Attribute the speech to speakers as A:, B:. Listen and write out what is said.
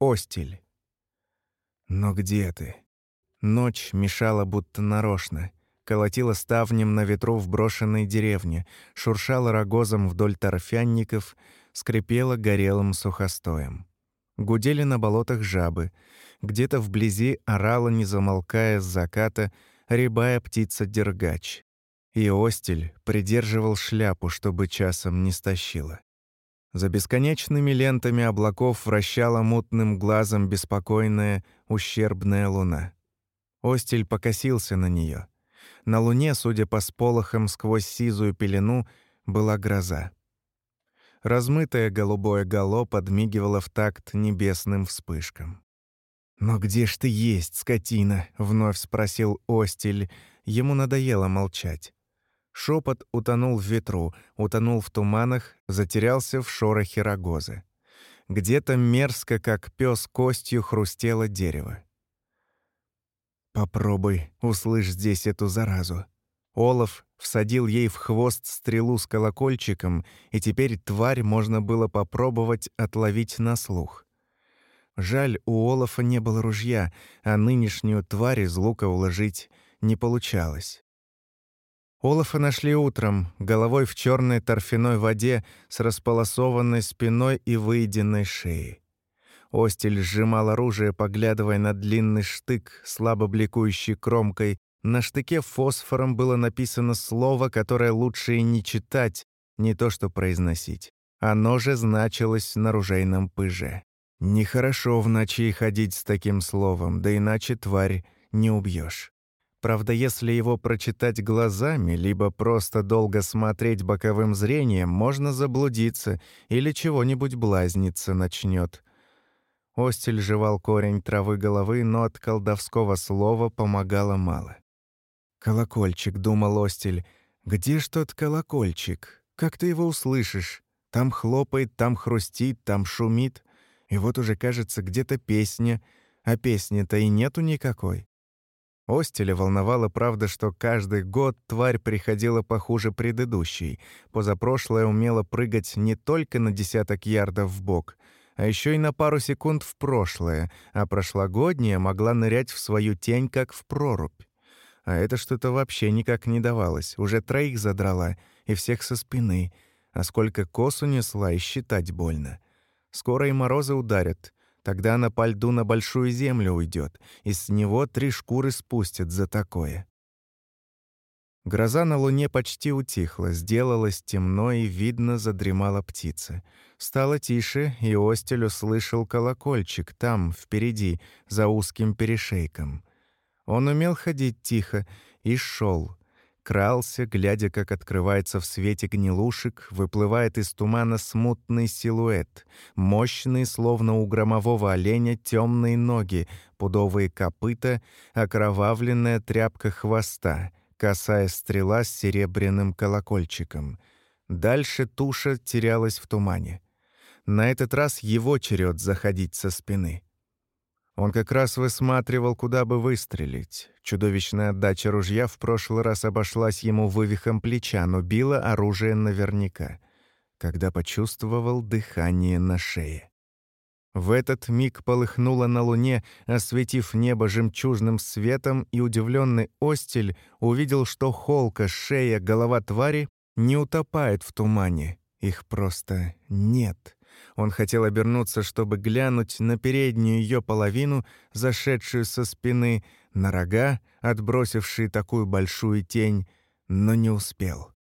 A: Остель. Но где ты? Ночь мешала будто нарочно. Колотила ставнем на ветру в брошенной деревне, шуршала рогозом вдоль торфянников, скрипела горелым сухостоем. Гудели на болотах жабы. Где-то вблизи орала, не замолкая с заката, рябая птица-дергач. И Остель придерживал шляпу, чтобы часом не стащила. За бесконечными лентами облаков вращала мутным глазом беспокойная, ущербная луна. Остель покосился на нее. На луне, судя по сполохам сквозь сизую пелену, была гроза. Размытое голубое гало подмигивало в такт небесным вспышкам. «Но где ж ты есть, скотина?» — вновь спросил Остель. Ему надоело молчать. Шепот утонул в ветру, утонул в туманах, затерялся в шорохе рогозы. Где-то мерзко, как пес костью, хрустело дерево. «Попробуй, услышь здесь эту заразу». Олаф всадил ей в хвост стрелу с колокольчиком, и теперь тварь можно было попробовать отловить на слух. Жаль, у Олафа не было ружья, а нынешнюю тварь из лука уложить не получалось. Олафа нашли утром, головой в черной торфяной воде с располосованной спиной и выеденной шеей. Остель сжимал оружие, поглядывая на длинный штык, слабо бликующий кромкой. На штыке фосфором было написано слово, которое лучше и не читать, не то что произносить. Оно же значилось на ружейном пыже. Нехорошо в ночи ходить с таким словом, да иначе тварь не убьешь. Правда, если его прочитать глазами, либо просто долго смотреть боковым зрением, можно заблудиться или чего-нибудь блазниться начнет. Остель жевал корень травы головы, но от колдовского слова помогало мало. «Колокольчик», — думал Остель, — «где ж тот колокольчик? Как ты его услышишь? Там хлопает, там хрустит, там шумит. И вот уже, кажется, где-то песня, а песни-то и нету никакой. Остеля волновало, правда, что каждый год тварь приходила похуже предыдущей. Позапрошлая умела прыгать не только на десяток ярдов в бок, а еще и на пару секунд в прошлое, а прошлогодняя могла нырять в свою тень, как в прорубь. А это что-то вообще никак не давалось. Уже троих задрала, и всех со спины. А сколько кос унесла, и считать больно. Скоро и морозы ударят, Тогда она по льду на большую землю уйдет, и с него три шкуры спустят за такое. Гроза на луне почти утихла, сделалось темно, и, видно, задремала птица. Стало тише, и Остель услышал колокольчик там, впереди, за узким перешейком. Он умел ходить тихо и шел, крался, глядя, как открывается в свете гнилушек, выплывает из тумана смутный силуэт, мощный, словно у громового оленя, темные ноги, пудовые копыта, окровавленная тряпка хвоста, косая стрела с серебряным колокольчиком. Дальше туша терялась в тумане. На этот раз его черед заходить со спины — он как раз высматривал, куда бы выстрелить. Чудовищная отдача ружья в прошлый раз обошлась ему вывихом плеча, но била оружие наверняка, когда почувствовал дыхание на шее. В этот миг полыхнуло на луне, осветив небо жемчужным светом, и удивленный Остель увидел, что холка, шея, голова твари не утопает в тумане. Их просто нет. Он хотел обернуться, чтобы глянуть на переднюю ее половину, зашедшую со спины, на рога, отбросившие такую большую тень, но не успел.